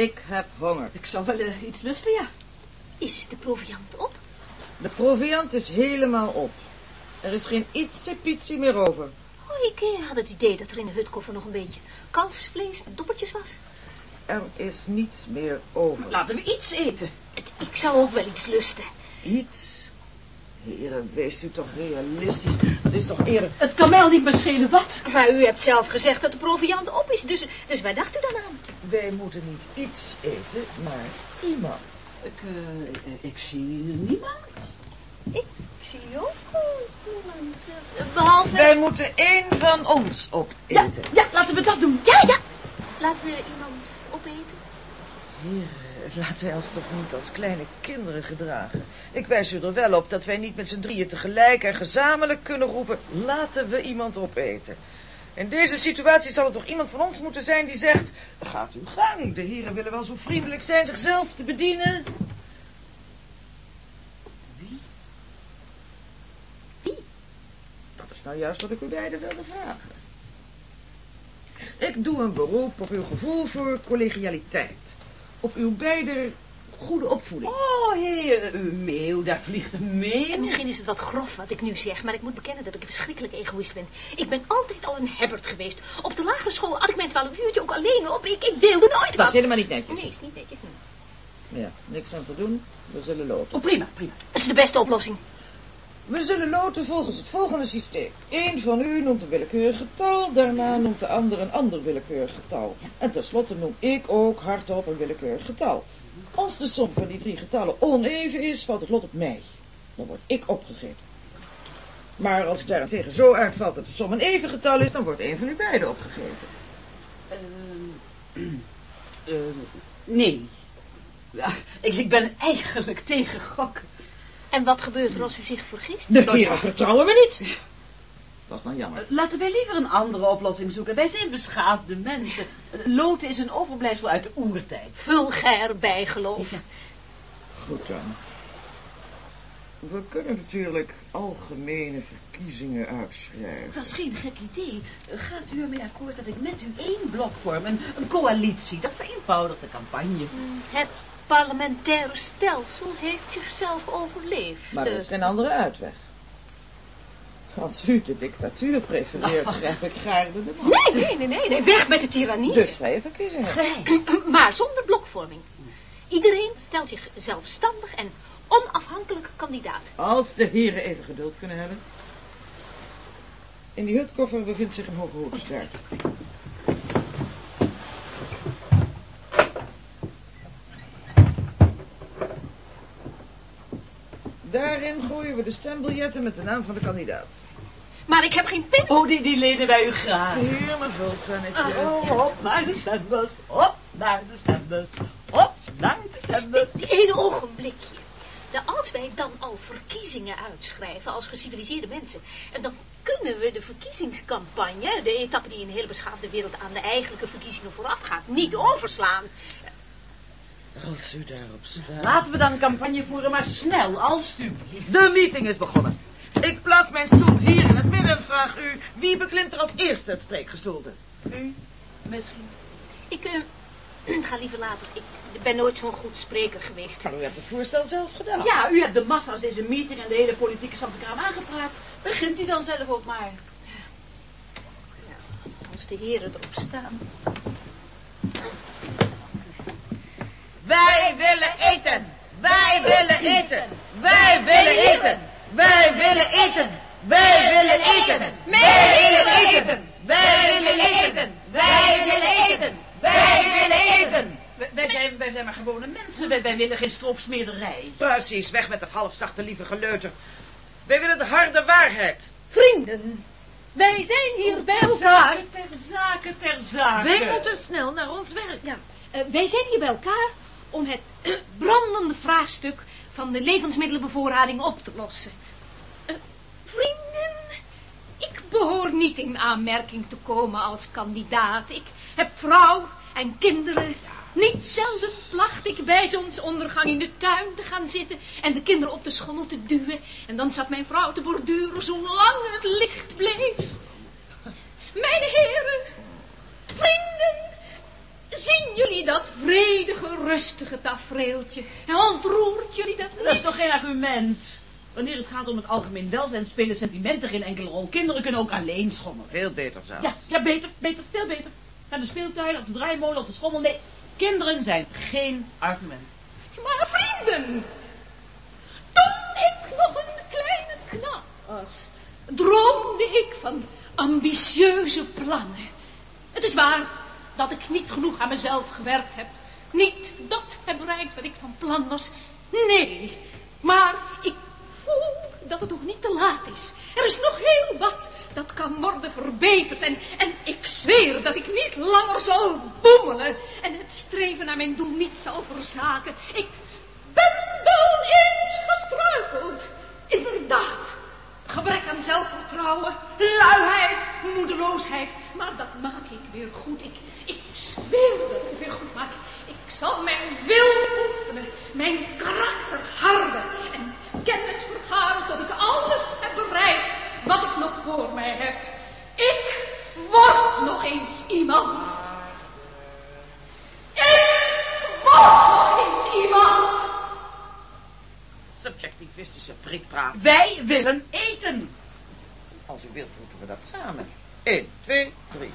Ik heb honger. Ik zou wel eh, iets lusten, ja. Is de proviant op? De proviant is helemaal op. Er is geen pitsie meer over. Oh, ik eh, had het idee dat er in de hutkoffer nog een beetje kalfsvlees met doppertjes was. Er is niets meer over. Laten we iets eten. Ik zou ook wel iets lusten. Iets? Heren, wees u toch realistisch. Het is toch eerder... Het kan mij al niet meer schelen wat. Maar u hebt zelf gezegd dat de proviant op is, dus, dus waar dacht u dan aan? Wij moeten niet iets eten, maar iemand. Ik, eh, ik zie niemand. Ik zie ook niemand. eh, Behalve... Wij moeten één van ons Ja, opeten. ja, laten we dat doen. Ja, ja. Laten we iemand opeten. Heren, laten wij ons toch niet als kleine kinderen gedragen. Ik wijs u er wel op dat wij niet met z'n drieën tegelijk en gezamenlijk kunnen roepen... laten we iemand opeten. In deze situatie zal er toch iemand van ons moeten zijn die zegt... gaat uw gang, de heren willen wel zo vriendelijk zijn zichzelf te bedienen. Wie? Wie? Dat is nou juist wat ik u beiden wilde vragen. Ik doe een beroep op uw gevoel voor collegialiteit. Op uw beide goede opvoeding. Oh, heer, een meeuw, daar vliegt een meeuw. En misschien is het wat grof wat ik nu zeg, maar ik moet bekennen dat ik een verschrikkelijk egoïst ben. Ik ben altijd al een hebbert geweest. Op de lagere school had ik mijn twaalf uurtje ook alleen op. Ik, ik deelde nooit Dat wat. is helemaal niet netjes. Nee, is niet netjes. Nee. Ja, niks aan te doen. We zullen loten. Oh, prima, prima. Dat is de beste oplossing. We zullen loten volgens het volgende systeem. Eén van u noemt een willekeurig getal, daarna noemt de ander een ander willekeurig getal. En tenslotte noem ik ook hardop een willekeurig getal. Als de som van die drie getallen oneven is, valt het lot op mij. Dan word ik opgegeven. Maar als het daarentegen zo uitvalt dat de som een even getal is, dan wordt een van u beiden opgegeven. Eh, eh, nee. Ja, ik, ik ben eigenlijk tegen gokken. En wat gebeurt er als u zich vergist? De Nou heren vertrouwen me niet. Dat is dan jammer. Laten wij liever een andere oplossing zoeken. Wij zijn beschaafde mensen. Loten is een overblijfsel uit de oertijd. Vulgair bijgeloof. Ja. Goed dan. We kunnen natuurlijk algemene verkiezingen uitschrijven. Dat is geen gek idee. Gaat u ermee akkoord dat ik met u één blok vorm, een, een coalitie? Dat vereenvoudigt de campagne. Het parlementaire stelsel heeft zichzelf overleefd. Maar er is geen andere uitweg. Als u de dictatuur prefereert, grijp ik graag de macht. Nee, nee, nee, nee, nee. Weg met de tirannie. Dus vrije verkiezingen. Vrij. Maar zonder blokvorming. Iedereen stelt zich zelfstandig en onafhankelijk kandidaat. Als de heren even geduld kunnen hebben. In die hutkoffer bevindt zich een hoge. Daarin gooien we de stembiljetten met de naam van de kandidaat. Maar ik heb geen pen. Oh, die, die lenen wij u graag. Hier, mijn vulpennetje. Oh, op naar de stembus. Op naar de stembus. Op naar de stembus. Eén ogenblikje. Nou, als wij dan al verkiezingen uitschrijven als geciviliseerde mensen, en dan kunnen we de verkiezingscampagne, de etappe die in de hele beschaafde wereld aan de eigenlijke verkiezingen voorafgaat, niet overslaan. Als u daarop staat. Laten we dan een campagne voeren, maar snel, alstublieft. De meeting is begonnen. Ik plaats mijn stoel hier in het midden en vraag u... wie beklimt er als eerste het spreekgestoelte? U, misschien. Ik eh, ga liever later. Ik ben nooit zo'n goed spreker geweest. Maar u hebt het voorstel zelf gedaan. Ja, u hebt de massa's deze meeting en de hele politieke Santekraam aangepraat. Begint u dan zelf ook maar. Als de heren erop staan. Wij willen eten! Wij willen eten! Wij willen eten! Wij willen eten! Wij willen eten! Wij willen eten! Wij willen eten! Wij willen eten! Wij willen eten! Wij, wij zijn, wij zijn maar gewone mensen. Wij, wij willen geen stroopsmederij. Precies, weg met dat halfzachte lieve geleuter. Wij willen de harde waarheid. Vrienden, wij zijn hier bij elkaar. Zaken ter zake, ter zake. Wij moeten snel naar ons werk. Ja, eh, wij zijn hier bij elkaar om het brandende vraagstuk van de levensmiddelenbevoorrading op te lossen. Eh, vrienden, ik behoor niet in aanmerking te komen als kandidaat. Ik heb vrouw en kinderen. Niet zelden placht ik bij zonsondergang in de tuin te gaan zitten en de kinderen op de schommel te duwen. En dan zat mijn vrouw te borduren zolang het licht bleef. Mijn heren, vrienden, Zien jullie dat vredige, rustige tafereeltje? En ontroert jullie dat niet? Dat is toch geen argument? Wanneer het gaat om het algemeen welzijn spelen sentimenten geen enkele rol. Kinderen kunnen ook alleen schommelen. Veel beter zelfs. Ja, ja, beter, beter, veel beter. Naar de speeltuin, op de draaimolen, op de schommel. Nee, kinderen zijn geen argument. Maar vrienden, toen ik nog een kleine knap was, droomde ik van ambitieuze plannen. Het is waar dat ik niet genoeg aan mezelf gewerkt heb. Niet dat heb bereikt wat ik van plan was. Nee, maar ik voel dat het nog niet te laat is. Er is nog heel wat dat kan worden verbeterd. En, en ik zweer dat ik niet langer zal boemelen. En het streven naar mijn doel niet zal verzaken. Ik ben wel eens gestruikeld. Inderdaad. Gebrek aan zelfvertrouwen, luiheid, moedeloosheid. Maar dat maak ik weer goed. Ik, ik zweer dat ik het weer goed maak. Ik zal mijn wil oefenen, mijn karakter harden en kennis vergaren tot ik alles heb bereikt wat ik nog voor mij heb. Ik word nog eens iemand. Ik word nog eens iemand. Subjectivistische prikpraat. Wij willen eten. Als u wilt roepen we dat samen. 1, 2, 3.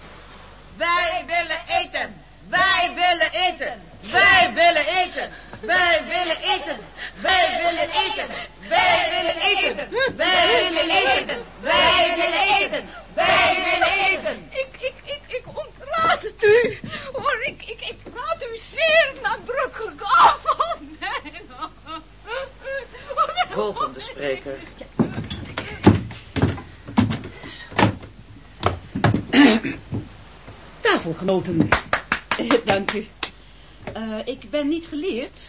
Wij willen eten. Wij willen eten. Wij willen eten. Wij willen eten. Wij willen eten. Wij willen eten. Wij willen eten. Wij willen eten. Wij willen eten. Ik, ik, ik, ik ontraad het u. Hoor, ik, ik, ik raad u zeer nadrukkelijk af. Oh, nee. Volgende spreker. Tafelgenoten. Dank u. Eh, ik ben niet geleerd.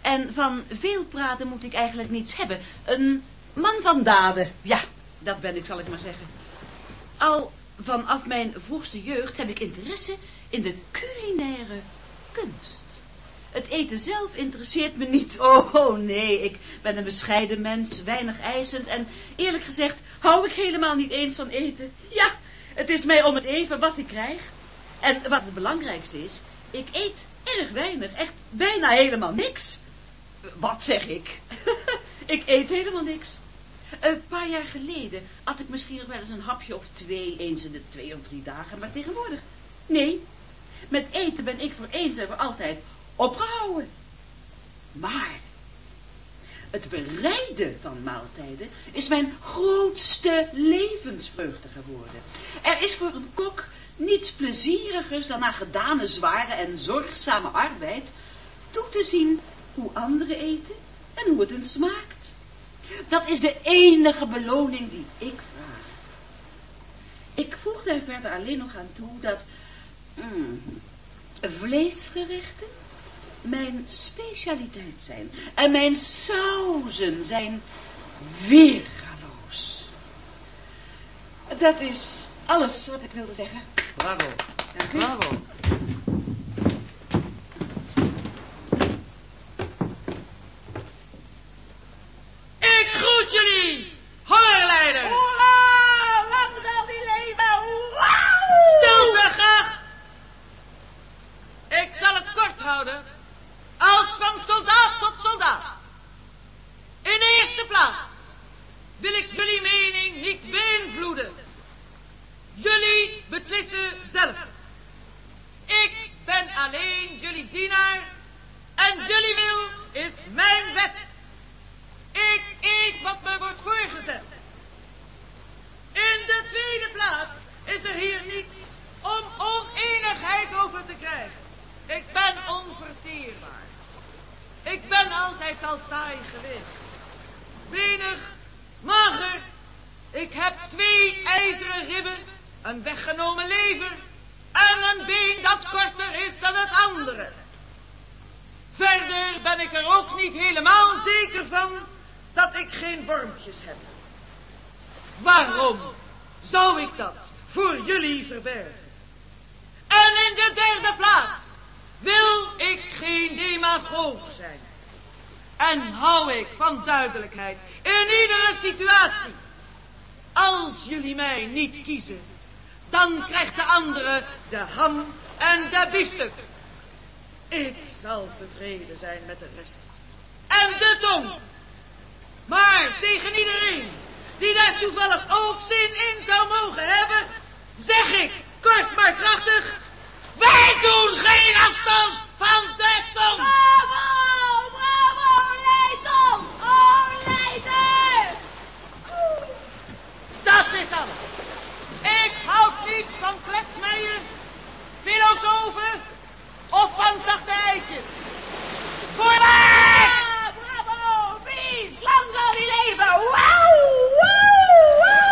En van veel praten moet ik eigenlijk niets hebben. Een man van daden. Ja, dat ben ik, zal ik maar zeggen. Al vanaf mijn vroegste jeugd heb ik interesse in de culinaire kunst. Het eten zelf interesseert me niet. Oh, oh, nee, ik ben een bescheiden mens, weinig eisend en eerlijk gezegd hou ik helemaal niet eens van eten. Ja, het is mij om het even wat ik krijg. En wat het belangrijkste is, ik eet erg weinig, echt bijna helemaal niks. Wat zeg ik? ik eet helemaal niks. Een paar jaar geleden had ik misschien nog wel eens een hapje of twee, eens in de twee of drie dagen, maar tegenwoordig, nee. Met eten ben ik voor eens en voor altijd opgehouden. Maar het bereiden van maaltijden is mijn grootste levensvreugde geworden. Er is voor een kok niets plezierigers dan na gedane zware en zorgzame arbeid toe te zien hoe anderen eten en hoe het hun smaakt. Dat is de enige beloning die ik vraag. Ik voeg daar verder alleen nog aan toe dat mm, vleesgerechten mijn specialiteit zijn. En mijn sauzen zijn weergaloos. Dat is alles wat ik wilde zeggen. Bravo. Bravo. Een weggenomen lever en een been dat korter is dan het andere. Verder ben ik er ook niet helemaal zeker van dat ik geen wormpjes heb. Waarom zou ik dat voor jullie verbergen? En in de derde plaats wil ik geen demagoog zijn. En hou ik van duidelijkheid in iedere situatie. Als jullie mij niet kiezen, dan krijgt de andere de ham en de biefstuk. Ik zal tevreden zijn met de rest. En de tong. Maar tegen iedereen die daar toevallig ook zin in zou mogen hebben, zeg ik, kort maar krachtig, wij doen geen afstand van de tong. Bravo, bravo, Leidon! Oh, Leiden! Dat is alles. Ik houd niet van kletsmeijers, of van zachte eitjes. Vooruit! Ah, bravo, Bies! Lang zal die leven! Wauw, wauw, wauw!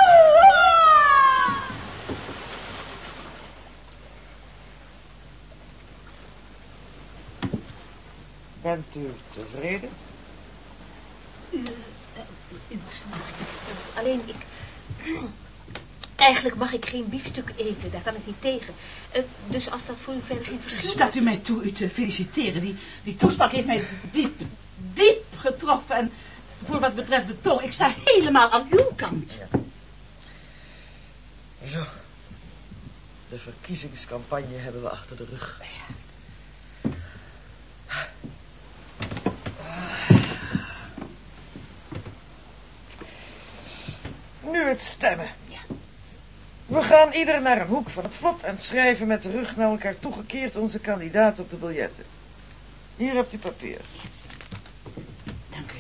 Bent u tevreden? U was fantastisch. Alleen ik... Eigenlijk mag ik geen biefstuk eten, daar kan ik niet tegen. Eh, dus als dat voor u verder geen verschil Staat u mij toe u te feliciteren. Die, die toespraak heeft mij diep, diep getroffen. En voor wat betreft de tong, ik sta helemaal aan uw kant. Zo. De verkiezingscampagne hebben we achter de rug. Nu het stemmen. We gaan ieder naar een hoek van het vlot en schrijven met de rug naar elkaar toegekeerd onze kandidaat op de biljetten. Hier hebt u papier. Dank u.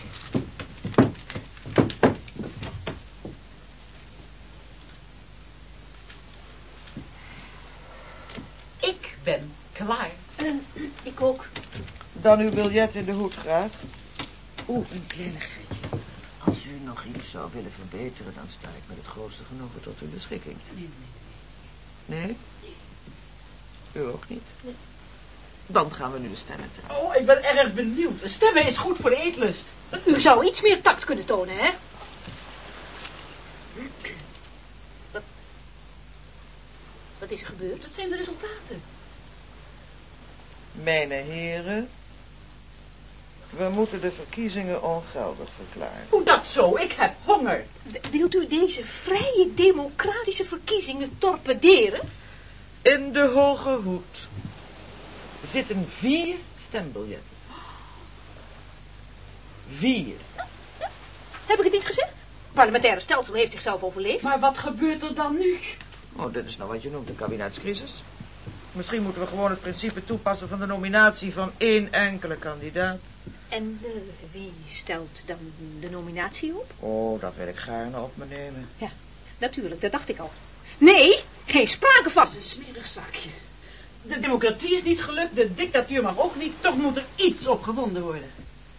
Ik ben klaar. Eh, ik ook. Dan uw biljet in de hoed graag. Oeh, een kleinigheidje. Als u nog iets zou willen verbeteren, dan sta ik met het grootste genoegen tot uw beschikking. Nee, nee. Nee? U ook niet? Dan gaan we nu de stemmen tellen. Oh, ik ben erg benieuwd. Stemmen is goed voor de eetlust. U zou iets meer tact kunnen tonen, hè? Wat, wat is er gebeurd? Dat zijn de resultaten. Mijn heren, we moeten de verkiezingen ongeldig verklaren. Hoe dat zo? Ik heb honger. W- Wilt u deze vrije democratische verkiezingen torpederen? In de hoge hoed zitten vier stembiljetten. Vier. Heb ik het niet gezegd? Het parlementaire stelsel heeft zichzelf overleefd. Maar wat gebeurt er dan nu? Oh, dit is nou wat je noemt een kabinetscrisis. Misschien moeten we gewoon het principe toepassen van de nominatie van één enkele kandidaat. En eh, wie stelt dan de nominatie op? Oh, dat wil ik gaarne op me nemen. Ja, natuurlijk, dat dacht ik al. Nee, geen sprake van. Dat is een smerig zaakje. De democratie is niet gelukt, de dictatuur mag ook niet. Toch moet er iets op gewonnen worden.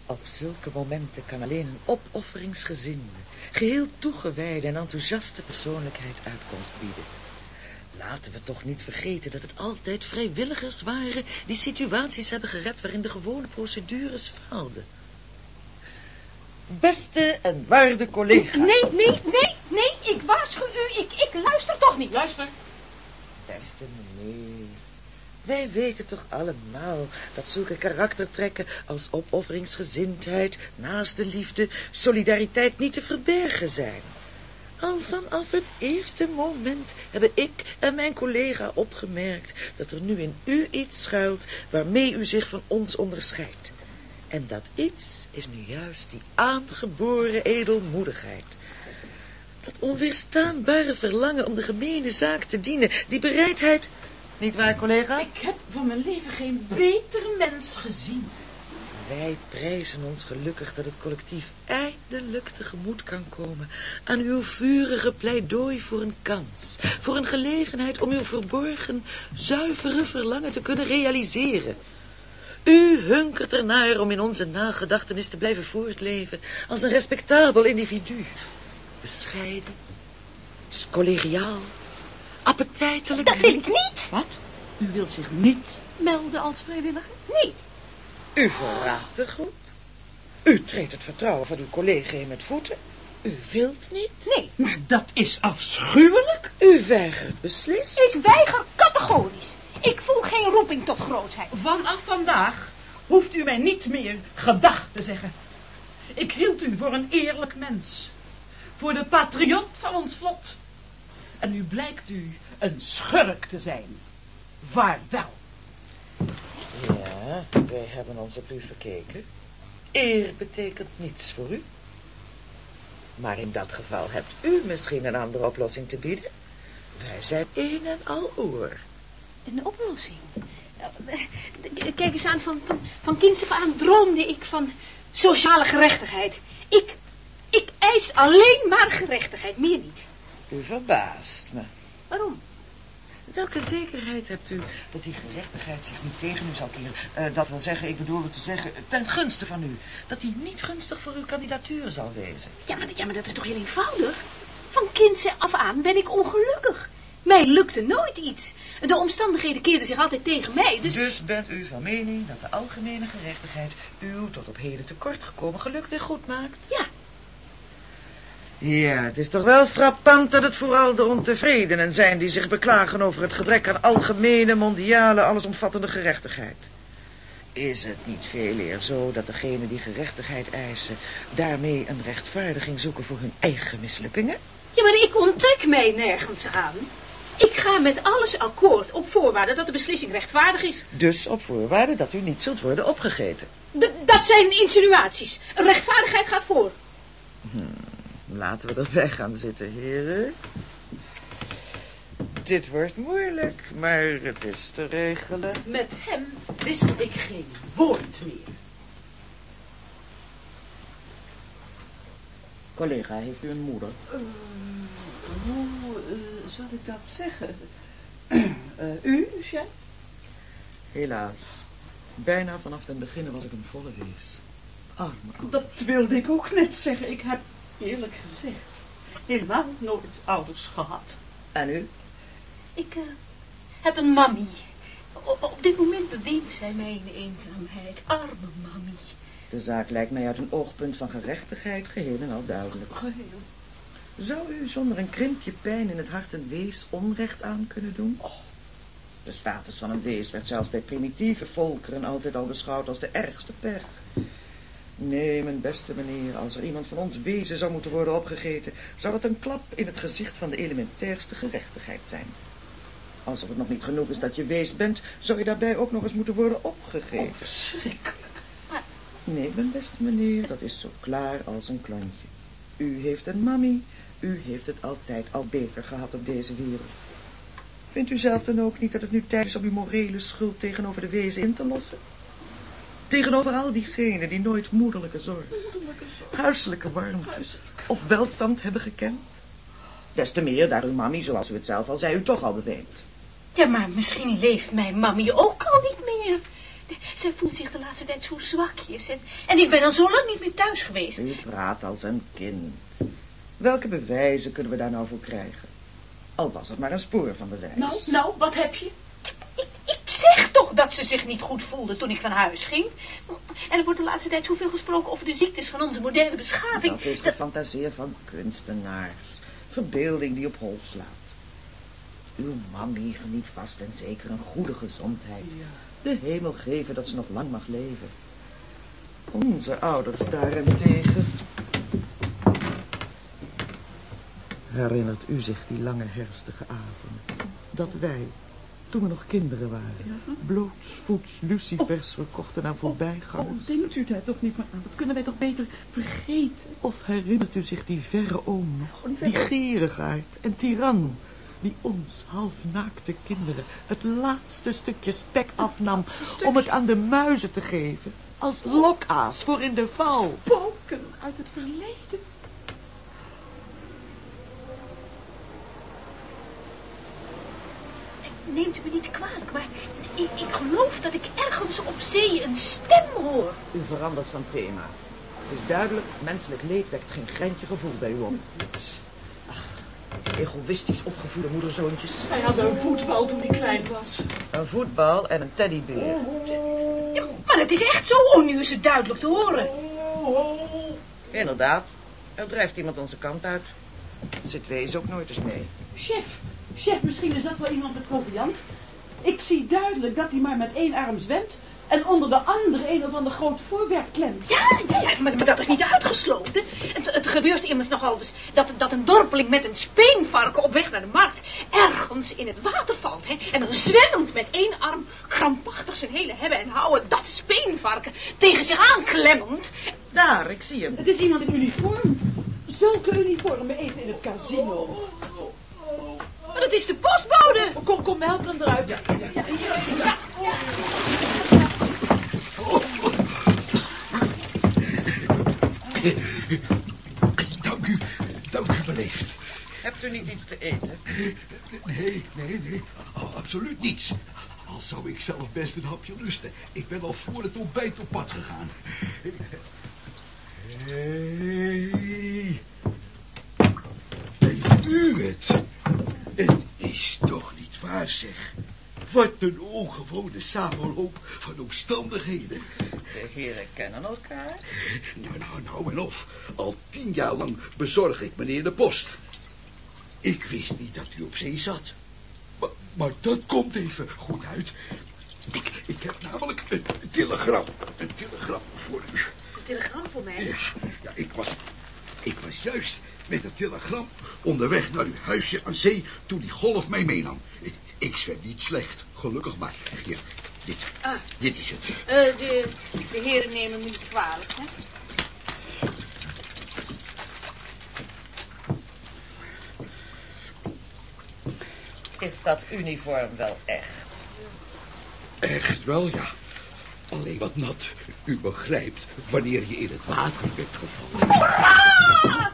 Op zulke momenten kan alleen een opofferingsgezinde, geheel toegewijde en enthousiaste persoonlijkheid uitkomst bieden. Laten we toch niet vergeten dat het altijd vrijwilligers waren die situaties hebben gered waarin de gewone procedures faalden. Beste en waarde collega. Nee, nee, nee, nee, ik waarschuw u, ik, ik luister toch niet. Luister. Beste meneer, wij weten toch allemaal dat zulke karaktertrekken als opofferingsgezindheid, naaste liefde, solidariteit niet te verbergen zijn. Al vanaf het eerste moment hebben ik en mijn collega opgemerkt dat er nu in u iets schuilt waarmee u zich van ons onderscheidt. En dat iets is nu juist die aangeboren edelmoedigheid. Dat onweerstaanbare verlangen om de gemene zaak te dienen, die bereidheid... Niet waar, collega? Ik heb van mijn leven geen beter mens gezien. Wij prijzen ons gelukkig dat het collectief eindelijk tegemoet kan komen aan uw vurige pleidooi voor een kans, voor een gelegenheid om uw verborgen, zuivere verlangen te kunnen realiseren. U hunkert ernaar om in onze nagedachtenis te blijven voortleven als een respectabel individu. Bescheiden, dus collegiaal, appetijtelijk. Dat wil ik niet. Wat? U wilt zich niet melden als vrijwilliger? Nee, U verraadt de groep. U treedt het vertrouwen van uw collega in met voeten. U wilt niet. nee. Maar dat is afschuwelijk. U weigert beslist. Ik weiger categorisch. Ik voel geen roeping tot grootheid. Vanaf vandaag hoeft u mij niet meer gedag te zeggen. Ik hield u voor een eerlijk mens. Voor de patriot van ons vlot. En nu blijkt u een schurk te zijn. Vaarwel. Ja, wij hebben ons op u verkeken. Eer betekent niets voor u. Maar in dat geval hebt u misschien een andere oplossing te bieden. Wij zijn een en al oor. Een oplossing. Eh, Kijk eens aan, van, van, van kinds af aan droomde ik van sociale gerechtigheid. Ik, ik eis alleen maar gerechtigheid, meer niet. U verbaast me. Waarom? Welke zekerheid hebt u dat die gerechtigheid zich niet tegen u zal keren? Eh, dat wil zeggen, ik bedoelde te zeggen, ten gunste van u. Dat die niet gunstig voor uw kandidatuur zal wezen. Ja maar, ja, maar dat is toch heel eenvoudig? Van kinds af aan ben ik ongelukkig. Mij lukte nooit iets. De omstandigheden keerden zich altijd tegen mij, dus... Dus bent u van mening dat de algemene gerechtigheid uw tot op heden tekort gekomen geluk weer goed maakt? Ja, Ja, het is toch wel frappant dat het vooral de ontevredenen zijn die zich beklagen over het gebrek aan algemene, mondiale, allesomvattende gerechtigheid. Is het niet veel eer zo dat degenen die gerechtigheid eisen daarmee een rechtvaardiging zoeken voor hun eigen mislukkingen? ja, maar ik onttrek mij nergens aan. Ik ga met alles akkoord op voorwaarde dat de beslissing rechtvaardig is. Dus op voorwaarde dat u niet zult worden opgegeten. D- dat zijn insinuaties. Rechtvaardigheid gaat voor. Laten we erbij gaan zitten, heren. Dit wordt moeilijk, maar het is te regelen. Met hem wissel ik geen woord meer. Collega, heeft u een moeder? Hoe eh, zal ik dat zeggen? Eh, u, chef? Helaas. Bijna vanaf den beginnen was ik een volle wees. Arme. Dat wilde ik ook net zeggen. Ik heb eerlijk gezegd helemaal nooit ouders gehad. En u? Ik eh, heb een mammy. O- op dit moment beweent zij mij in eenzaamheid. Arme mammy. De zaak lijkt mij uit een oogpunt van gerechtigheid geheel en al duidelijk. Geheel. Zou u zonder een krimpje pijn in het hart een wees onrecht aan kunnen doen? De status van een wees werd zelfs bij primitieve volkeren altijd al beschouwd als de ergste pech. Nee, mijn beste meneer, als er iemand van ons wezen zou moeten worden opgegeten, zou het een klap in het gezicht van de elementairste gerechtigheid zijn. Alsof het nog niet genoeg is dat je wees bent, zou je daarbij ook nog eens moeten worden opgegeten. Verschrikkelijk. Nee, mijn beste meneer, dat is zo klaar als een klontje. U heeft een mammy, u heeft het altijd al beter gehad op deze wereld. Vindt u zelf dan ook niet dat het nu tijd is om uw morele schuld tegenover de wezen in te lossen? Tegenover al diegenen die nooit moederlijke zorg, huiselijke warmte of welstand hebben gekend? Des te meer daar uw mammy, zoals u het zelf al zei, u toch al beweent. Ja, maar misschien leeft mijn mammy ook al niet meer. Zij voelt zich de laatste tijd zo zwakjes. En, en ik ben al zo lang niet meer thuis geweest. U praat als een kind. Welke bewijzen kunnen we daar nou voor krijgen? Al was het maar een spoor van bewijs. Nou, nou, wat heb je? Toch dat ze zich niet goed voelde toen ik van huis ging. En er wordt de laatste tijd zoveel gesproken over de ziektes van onze moderne beschaving. Dat is de fantasie van kunstenaars. Verbeelding die op hol slaat. Uw mammy geniet vast en zeker een goede gezondheid. De hemel geven dat ze nog lang mag leven. Onze ouders daarentegen. Herinnert u zich die lange herfstige avonden? Dat wij, toen we nog kinderen waren, blootsvoets lucifers verkochten aan voorbijgangers? Oh, denkt u daar toch niet meer aan? Dat kunnen wij toch beter vergeten? Of herinnert u zich die verre oom nog? Die gierigaard en tiran. Die ons halfnaakte kinderen het laatste stukje spek afnam om het aan de muizen te geven. Als lokaas voor in de val. Spoken uit het verleden. Neemt u me niet kwalijk, maar ik, ik geloof dat ik ergens op zee een stem hoor. U verandert van thema. Het is duidelijk, menselijk leed wekt geen greintje gevoel bij u op. Ach, egoïstisch opgevoede moederzoontjes. Hij had een voetbal toen hij klein was. Een voetbal en een teddybeer. Ja, maar het is echt zo, oh, nu is het duidelijk te horen. Inderdaad, er drijft iemand onze kant uit. Zit wees ook nooit eens mee. Chef, chef, misschien is dat wel iemand met proviant. Ik zie duidelijk dat hij maar met één arm zwemt en onder de andere een of ander groot voorwerp klemt. Ja, ja, ja maar, maar dat is niet uitgesloten. Het, het gebeurt immers nogal dat, dat een dorpeling met een speenvarken op weg naar de markt ergens in het water valt. Hè? En dan zwemmend met één arm krampachtig zijn hele hebben en houden dat speenvarken tegen zich aanklemmend. Daar, ik zie hem. Het is iemand in uniform. Zulke uniformen eten in het casino. Maar dat is de postbode. Kom, kom, help hem eruit. Ja, ja, ja. Dank u, dank u beleefd. Hebt u niet iets te eten? Nee, nee, nee, oh, absoluut niets. Al zou ik zelf best een hapje lusten. Ik ben al voor het ontbijt op pad gegaan. Hey. Bent u het? Het is toch niet waar, zeg. Wat een ongewone samenloop van omstandigheden. De heren kennen elkaar. Nou, nou, nou en of. Al tien jaar lang bezorg ik meneer de post. Ik wist niet dat u op zee zat. Maar, maar dat komt even goed uit. Ik, ik heb namelijk een, een telegram. Een telegram voor u. Een telegram voor mij? Ja, ja ik, was, ik was juist met een telegram onderweg naar uw huisje aan zee toen die golf mij meenam. Ik, ik zwem niet slecht, gelukkig maar. Hier, dit. Ah. Dit is het. Eh, de, de heren nemen me niet kwalijk, hè? Is dat uniform wel echt? Echt wel, ja. Alleen wat nat. U begrijpt wanneer je in het water bent gevallen.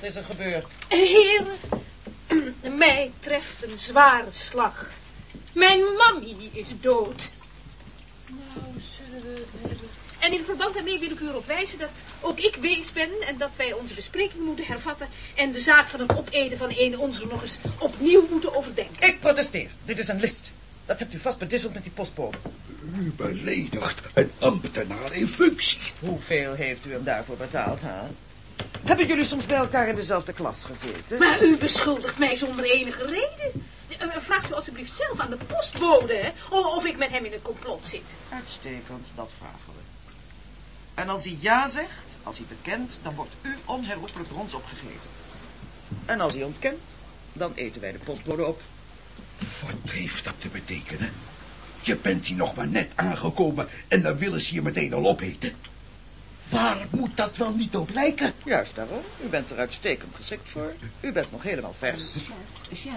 Wat is er gebeurd? Heren, mij treft een zware slag. Mijn mammy is dood. Nou, zullen we het hebben. En in verband daarmee wil ik u erop wijzen dat ook ik wees ben... en dat wij onze bespreking moeten hervatten... en de zaak van het opeten van een onze nog eens opnieuw moeten overdenken. Ik protesteer. Dit is een list. Dat hebt u vast bedisseld met die postbode. U beledigt een ambtenaar in functie. Hoeveel heeft u hem daarvoor betaald, hè? Hebben jullie soms bij elkaar in dezelfde klas gezeten? Maar u beschuldigt mij zonder enige reden. Eh, Vraagt u alstublieft zelf aan de postbode, hè, of of ik met hem in een complot zit. Uitstekend, dat vragen we. En als hij ja zegt, als hij bekent, dan wordt u onherroepelijk door ons opgegeven. En als hij ontkent, dan eten wij de postbode op. Wat heeft dat te betekenen? Je bent hier nog maar net aangekomen en dan willen ze je meteen al opeten. Waar moet dat wel niet op lijken? Juist daarom. U bent er uitstekend geschikt voor. U bent nog helemaal vers. Chef, chef.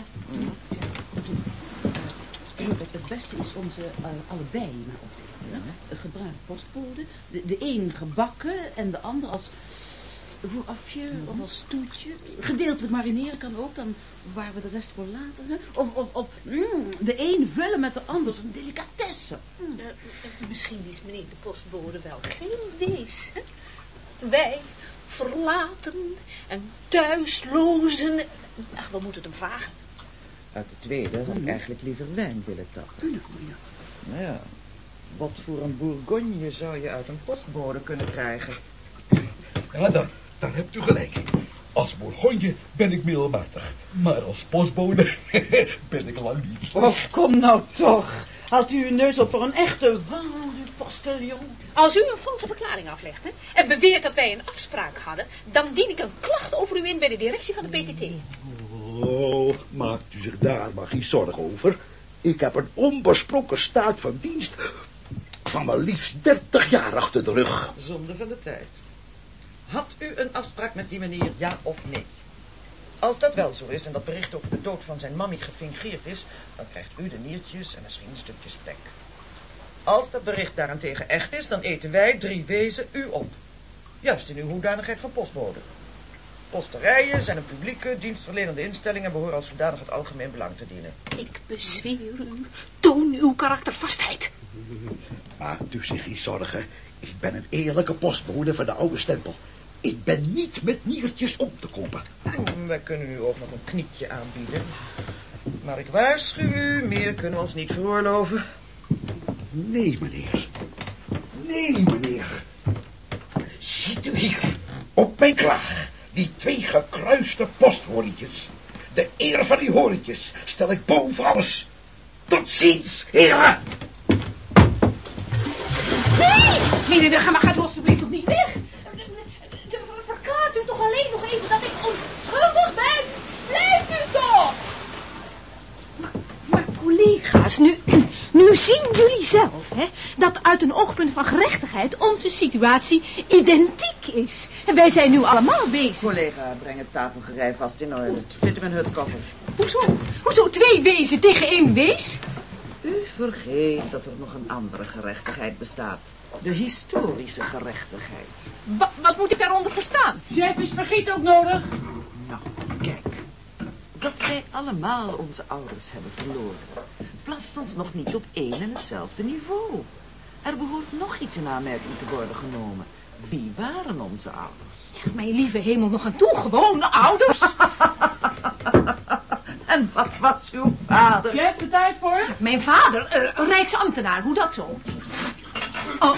Eh, Het, het beste is om ze eh, allebei maar op te eten. Gebruik postbode. De, de een gebakken en de ander als voorafje of als toetje. Gedeeltelijk marineren kan ook, dan bewaren we de rest voor later. Hè. Of, of, of mm, de een vullen met de ander, zo'n delicatesse. Mm. Eh, misschien is meneer de postbode wel geen wees. Hè? Wij, verlaten en thuislozen. Ach, we moeten het hem vragen. Uit de tweede had ik eigenlijk liever wijn willen tappen. Nou, ja. Nou ja, wat voor een bourgogne zou je uit een postbode kunnen krijgen? Ja, daar, daar hebt u gelijk in. Als bourgogne ben ik middelmatig. Maar als postbode ben ik lang niet slecht. Kom nou toch. Haalt u uw neus op voor een echte wandelpostillon? Als u een valse verklaring aflegt hè, en beweert dat wij een afspraak hadden, dan dien ik een klacht over u in bij de directie van de PTT. Oh, maakt u zich daar maar geen zorgen over. Ik heb een onbesproken staat van dienst van maar liefst 30 jaar achter de rug. Zonde van de tijd. Had u een afspraak met die meneer, ja of nee? Als dat wel zo is en dat bericht over de dood van zijn mammy gefingeerd is, dan krijgt u de niertjes en misschien een stukje spek. Als dat bericht daarentegen echt is, dan eten wij drie wezen u op. Juist in uw hoedanigheid van postbode. Posterijen zijn een publieke, dienstverlenende instelling en behoren als zodanig het algemeen belang te dienen. Ik bezweer u, toon uw karaktervastheid. Maakt u zich geen zorgen. Ik ben een eerlijke postbode van de oude stempel. Ik ben niet met niertjes om te kopen. Hmm, Wij kunnen u ook nog een knietje aanbieden. Maar ik waarschuw u, meer kunnen we ons niet veroorloven. Nee, meneer. Nee, meneer. Ziet u hier, op mijn kraag, die twee gekruiste posthorentjes. De eer van die horentjes stel ik boven alles. Tot ziens, heren. Nee! Nee, nee, nee, ga maar gaat u alstublieft toch niet weg nog even dat ik onschuldig ben. Blijf u toch! Maar, collega's, nu, nu zien jullie zelf hè, dat uit een oogpunt van gerechtigheid onze situatie identiek is. En wij zijn nu allemaal bezig. Collega, breng het tafelgerij vast in orde. Zit hem in het koffer. Hoezo? Hoezo twee wezen tegen één wees? Vergeet dat er nog een andere gerechtigheid bestaat. De historische gerechtigheid. Wa- wat moet ik daaronder verstaan? Chef, is vergiet ook nodig? Nou, kijk. Dat wij allemaal onze ouders hebben verloren... plaatst ons nog niet op één en hetzelfde niveau. Er behoort nog iets in aanmerking te worden genomen. Wie waren onze ouders? Mijn lieve hemel, nog aan toe, gewone ouders. En wat was uw vader? Chef, de tijd voor? Mijn vader, eh, een rijksambtenaar, hoe dat zo? Oh,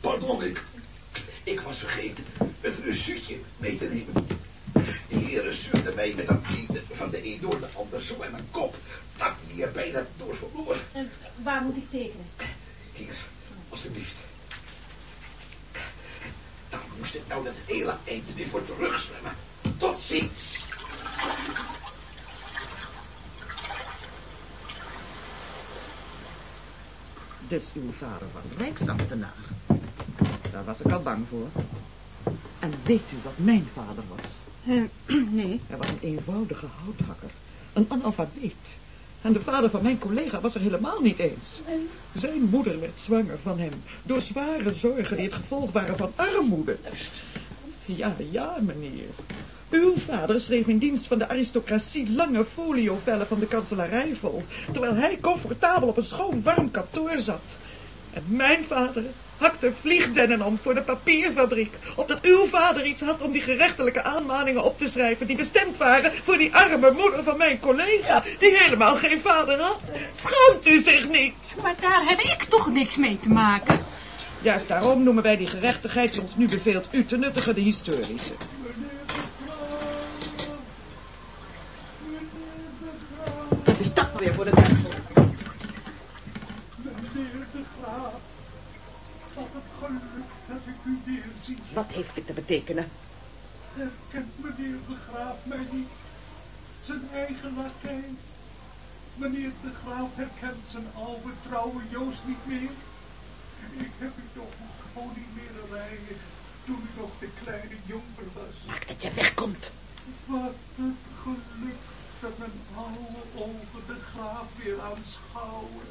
Pardon, ik, ik was vergeten met een zuutje mee te nemen. Die heren zuurden mij met een vrienden van de een door de ander zo in mijn kop. Dat ik hier bijna door verloor. eh, waar moet ik tekenen? Hier, alstublieft. Dan moest ik nou dat hele eind weer voor terug zwemmen. Tot ziens. Dus uw vader was rijksambtenaar. Daar was ik al bang voor. En weet u wat mijn vader was? nee. Hij was een eenvoudige houthakker. Een analfabeet. En de vader van mijn collega was er helemaal niet eens. Zijn moeder werd zwanger van hem. Door zware zorgen die het gevolg waren van armoede. Ja, ja, meneer. Uw vader schreef in dienst van de aristocratie lange foliovellen van de kanselarij vol, terwijl hij comfortabel op een schoon warm kantoor zat. En mijn vader hakte vliegdennen om voor de papierfabriek, opdat uw vader iets had om die gerechtelijke aanmaningen op te schrijven die bestemd waren voor die arme moeder van mijn collega, die helemaal geen vader had. Schaamt u zich niet? Maar daar heb ik toch niks mee te maken. Juist daarom noemen wij die gerechtigheid die ons nu beveelt u te nuttigen de historische. Weer voor de duivel? Meneer de Graaf, wat een geluk dat ik u weer zie. Wat heeft dit te betekenen? Herkent meneer de Graaf mij niet? Zijn eigen lakij. Meneer de Graaf herkent zijn oude trouwe Joost niet meer. Ik heb u toch gewoon niet meer rijden toen u nog de kleine jonker was. Maak dat je wegkomt. Wat een geluk dat mijn oude ogen de graaf weer aanschouwen.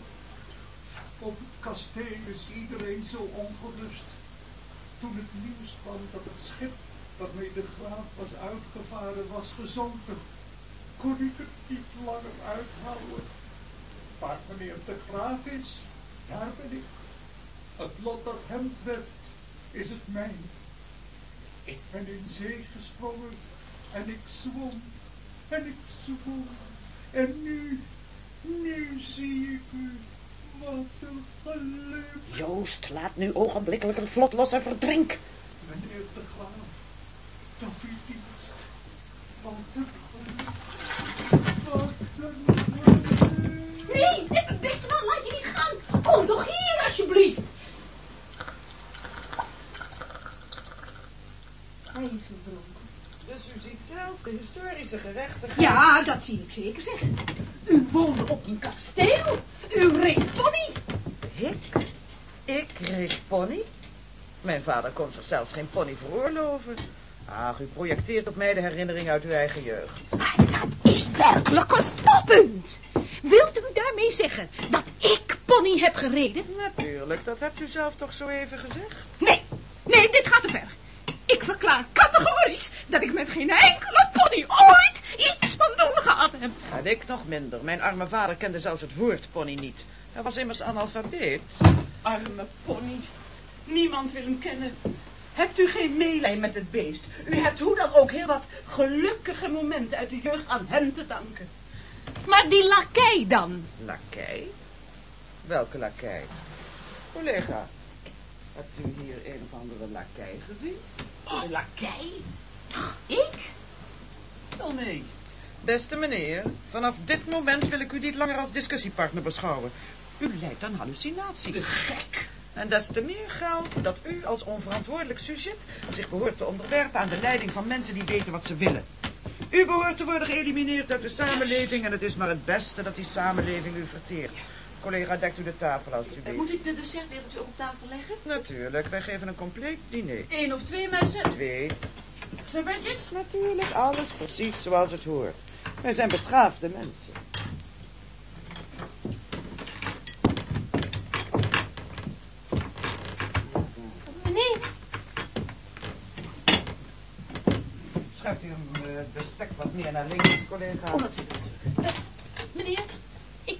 Op het kasteel is iedereen zo ongerust. Toen het nieuws kwam dat het schip waarmee de graaf was uitgevaren was gezonken, kon ik het niet langer uithouden. Waar meneer de graaf is, daar ben ik. Het lot dat hem treft, is het mijn. Ik ben in zee gesprongen en ik zwom en ik zwom. En nu, nu zie ik u. Wat een geluk. Joost, laat nu ogenblikkelijk het vlot los en verdrink. Meneer de Graaf, uw dienst. Wat een zie ik zeker zeg. U woonde op een kasteel. U reed pony. Ik? Ik reed pony? Mijn vader kon zich zelfs geen pony veroorloven. Ach, u projecteert op mij de herinnering uit uw eigen jeugd. Maar dat is werkelijk een toppunt. Wilt u daarmee zeggen dat ik pony heb gereden? Natuurlijk, dat hebt u zelf toch zo even gezegd? Nee, nee, dit gaat te ver. Ik verklaar categorisch dat ik met geen enkele pony ooit En ik nog minder. Mijn arme vader kende zelfs het woord pony niet. Hij was immers analfabeet. Arme pony. Niemand wil hem kennen. Hebt u geen meelij met het beest? U hebt hoe dan ook heel wat gelukkige momenten uit de jeugd aan hem te danken. Maar die lakij dan? Lakij? Welke lakij? Collega, hebt u hier een of andere lakij gezien? Een lakij? Ik? Wel nee. Beste meneer, vanaf dit moment wil ik u niet langer als discussiepartner beschouwen. U lijdt aan hallucinaties. Gek. En des te meer geldt dat u als onverantwoordelijk sujet zich behoort te onderwerpen aan de leiding van mensen die weten wat ze willen. U behoort te worden geëlimineerd uit de samenleving... en het is maar het beste dat die samenleving u verteert. Collega, dekt u de tafel alstublieft. Moet ik de dessertdeeltje op tafel leggen? Natuurlijk, wij geven een compleet diner. Eén of twee mensen? Twee. Servetjes? Natuurlijk, alles precies zoals het hoort. Wij zijn beschaafde mensen. Meneer, Schuift u hem eh, bestek wat meer naar links, collega. Oh, zit er. meneer, ik,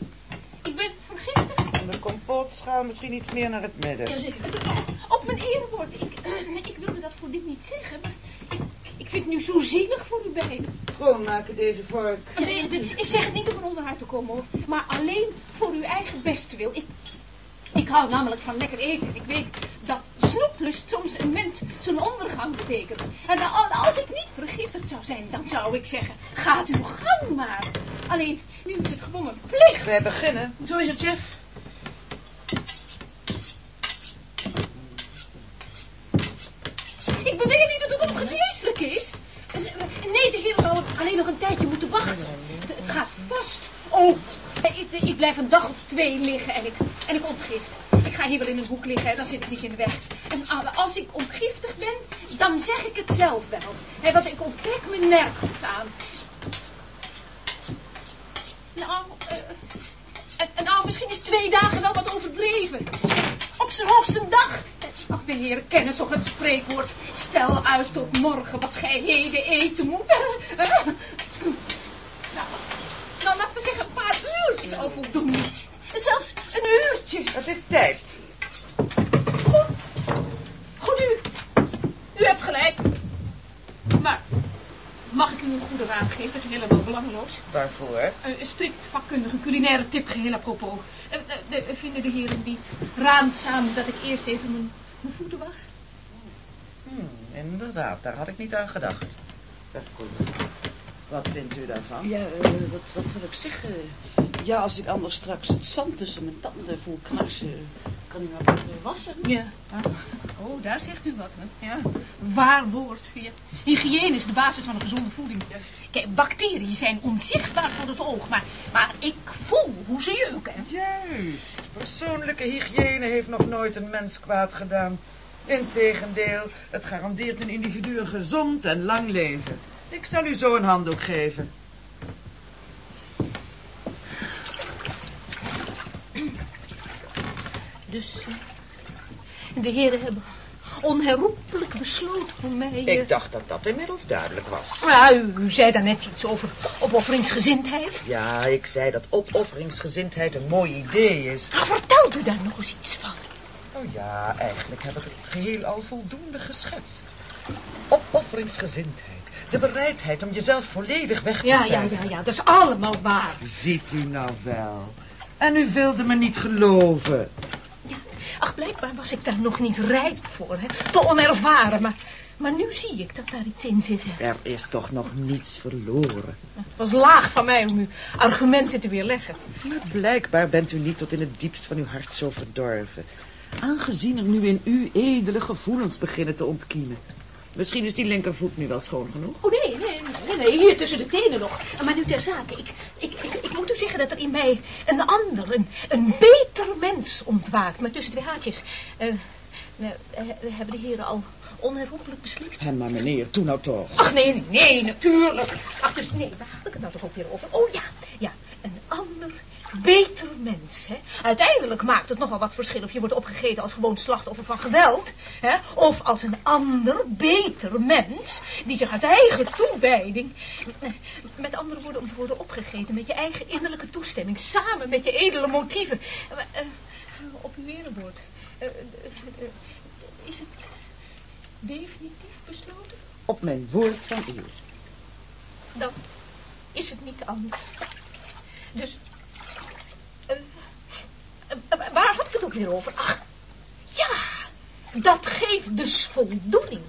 ik ben vergiftigd. En de compootschaal misschien iets meer naar het midden. Jazeker. Op mijn erewoord. Ik, ik wilde dat voor dit niet zeggen, maar ik, ik vind het nu zo zielig voor u beiden. Schoonmaken deze vork. Nee, ik zeg het niet om er onderuit te komen, hoor. Maar alleen voor uw eigen bestwil. Ik, ik hou namelijk van lekker eten. Ik weet dat snoeplust soms een mens zijn ondergang betekent. En al- als ik niet vergiftigd zou zijn, dan zou ik zeggen, gaat uw gang maar. Alleen, nu is het gewoon een plicht. Wij beginnen. Zo is het, chef. Ik beweer niet dat het ongeneeslijk is. Nee, de heer zou alleen nog een tijdje moeten wachten. Het, gaat vast over. Ik, ik blijf een dag of twee liggen en ik, en ik ontgift. Ik ga hier wel in een hoek liggen en dan zit ik niet in de weg. En als ik ontgiftigd ben, dan zeg ik het zelf wel. Hè, want ik onttrek me nergens aan. Nou, eh, en, en nou, misschien is twee dagen wel wat overdreven. Op zijn hoogst een dag. Ach, de heren kennen toch het spreekwoord. Stel uit tot morgen wat gij heden eten moet. nou, nou, laten we zeggen een paar uurtjes al voldoen. Zelfs een uurtje. Het is tijd. Goed. Goed, u. U hebt gelijk. Maar, mag ik u een goede raad geven? Helemaal belangeloos. Waarvoor? Een een strikt vakkundige culinaire tip geheel apropos. Eh, eh, eh, vinden de heren niet raadzaam dat ik eerst even mijn, mijn voeten was? Hmm, inderdaad, daar had ik niet aan gedacht. Wat vindt u daarvan? Ja, eh, wat, wat zal ik zeggen? Ja, als ik anders straks het zand tussen mijn tanden voel knarsen, kan u maar wat wassen. Ja. Oh, daar zegt u wat, hè? Ja. Waar woord. Ja. Hygiëne is de basis van een gezonde voeding. Kijk, bacteriën zijn onzichtbaar voor het oog, maar, maar ik voel hoe ze jeuken. Juist. Persoonlijke hygiëne heeft nog nooit een mens kwaad gedaan. Integendeel, het garandeert een individu een gezond en lang leven. Ik zal u zo een handdoek geven. Dus eh, de heren hebben onherroepelijk besloten om mij... eh, Ik dacht dat dat inmiddels duidelijk was. Ja, u, u zei daarnet iets over opofferingsgezindheid. Ja, ik zei dat opofferingsgezindheid een mooi idee is. Nou, vertelt u daar nog eens iets van. Oh ja, eigenlijk heb ik het geheel al voldoende geschetst. Opofferingsgezindheid. De bereidheid om jezelf volledig weg te Ja, ja, cijferen. ja, ja, dat is allemaal waar. Ziet u nou wel. En u wilde me niet geloven. Ach, blijkbaar was ik daar nog niet rijp voor, hè. Te onervaren, maar, maar nu zie ik dat daar iets in zit. Hè. Er is toch nog niets verloren. Het was laag van mij om uw argumenten te weerleggen. Maar blijkbaar bent u niet tot in het diepst van uw hart zo verdorven. Aangezien er nu in u edele gevoelens beginnen te ontkiemen. Misschien is die linkervoet nu wel schoon genoeg. Oh, nee, nee, nee, nee, hier tussen de tenen nog. Maar nu ter zake, ik, ik, ik, ik moet u zeggen dat er in mij een ander, een, een beter mens ontwaakt. Maar tussen twee we, we hebben de heren al onherroepelijk beslist. Hé, maar meneer, toen nou toch. Ach, nee, nee, natuurlijk. Ach, dus nee, waar had ik het nou toch ook weer over? Oh ja, beter mens, hè. Uiteindelijk maakt het nogal wat verschil of je wordt opgegeten als gewoon slachtoffer van geweld, hè. Of als een ander, beter mens, die zich uit eigen toewijding... Met andere woorden, om te worden opgegeten met je eigen innerlijke toestemming, samen met je edele motieven. Eh, eh, op uw erewoord. Eh, is het definitief besloten? Op mijn woord van eer. dan is het niet anders. Dus, eh, eh, waar had ik het ook weer over? Ach, ja, dat geeft dus voldoening.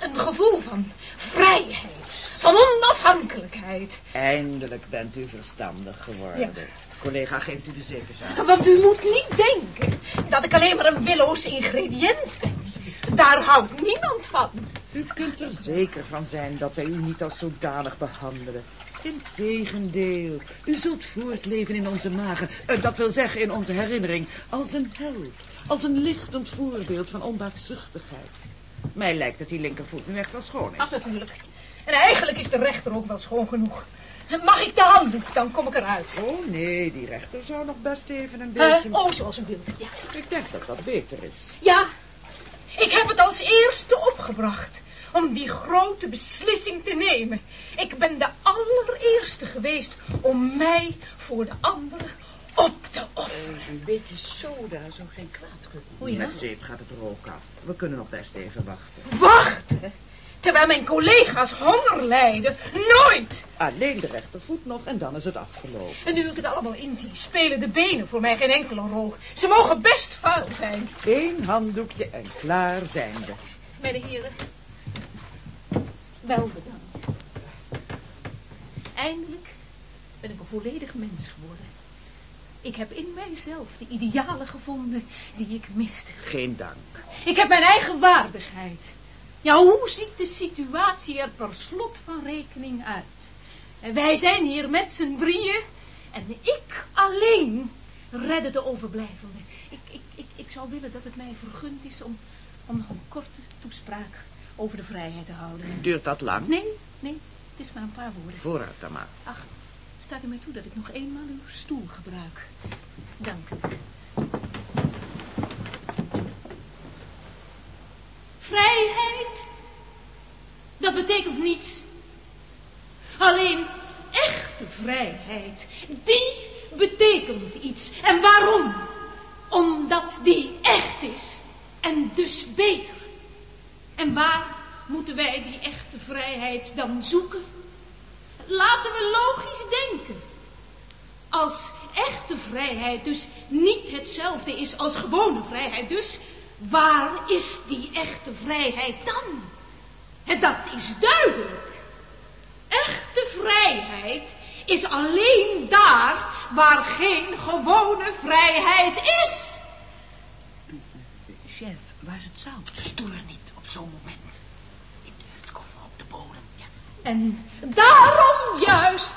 Een gevoel van vrijheid, van onafhankelijkheid. Eindelijk bent u verstandig geworden. Ja. Collega, geeft u de zekers aan. Want u moet niet denken dat ik alleen maar een willoos ingrediënt ben. Daar houdt niemand van. U kunt er zeker van zijn dat wij u niet als zodanig behandelen. Integendeel, u zult voortleven in onze magen, eh, dat wil zeggen in onze herinnering, als een held, als een lichtend voorbeeld van onbaatzuchtigheid. Mij lijkt dat die linkervoet nu echt wel schoon Ach, is. natuurlijk. En eigenlijk is de rechter ook wel schoon genoeg. Mag ik de handdoek, dan kom ik eruit. Oh nee, die rechter zou nog best even een Eh, beetje... oh, zoals u wilt. Ja. Ik denk dat dat beter is. ja, ik heb het als eerste opgebracht om die grote beslissing te nemen. Ik ben de allereerste geweest om mij voor de anderen op te offeren. Een beetje soda zou geen kwaad kunnen. O ja? Met zeep gaat het rook af. We kunnen nog best even wachten. Wachten, terwijl mijn collega's honger lijden. Nooit! Alleen de rechtervoet nog en dan is het afgelopen. En nu ik het allemaal inzie, spelen de benen voor mij geen enkele rol. Ze mogen best vuil zijn. Eén handdoekje en klaar zijn we. Mijn heren, wel bedankt. Eindelijk ben ik een volledig mens geworden. Ik heb in mijzelf de idealen gevonden die ik miste. Geen dank. Ik heb mijn eigen waardigheid. Ja, hoe ziet de situatie er per slot van rekening uit? En wij zijn hier met z'n drieën en ik alleen redde de overblijvenden. Ik, ik, ik, ik zou willen dat het mij vergund is om, om nog een korte toespraak over de vrijheid te houden. Duurt dat lang? Nee, nee, het is maar een paar woorden. Vooruit dan maar. Ach, staat u mij toe dat ik nog eenmaal uw stoel gebruik. Dank u. Vrijheid, dat betekent niets. Alleen echte vrijheid, die betekent iets. En waarom? Omdat die echt is en dus beter. En waar moeten wij die echte vrijheid dan zoeken? Laten we logisch denken. Als echte vrijheid dus niet hetzelfde is als gewone vrijheid, dus waar is die echte vrijheid dan? En dat is duidelijk. Echte vrijheid is alleen daar waar geen gewone vrijheid is. Chef, waar is het zout? Stoor niet op zo'n moment. In de hutkoffer op de bodem. Ja. En daarom juist.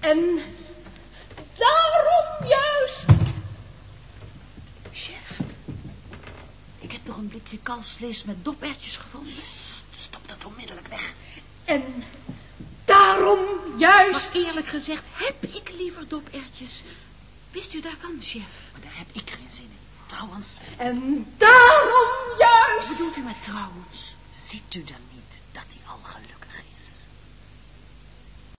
En daarom juist. Chef, ik heb toch een blikje kalfsvlees met dopertjes gevonden? Stop dat onmiddellijk weg. En daarom juist. Maar eerlijk gezegd heb ik liever dopertjes. Wist u daarvan, chef? Maar daar heb ik geen zin in. Trouwens, En daarom Wat juist. bedoelt u met trouwens? ziet u dan niet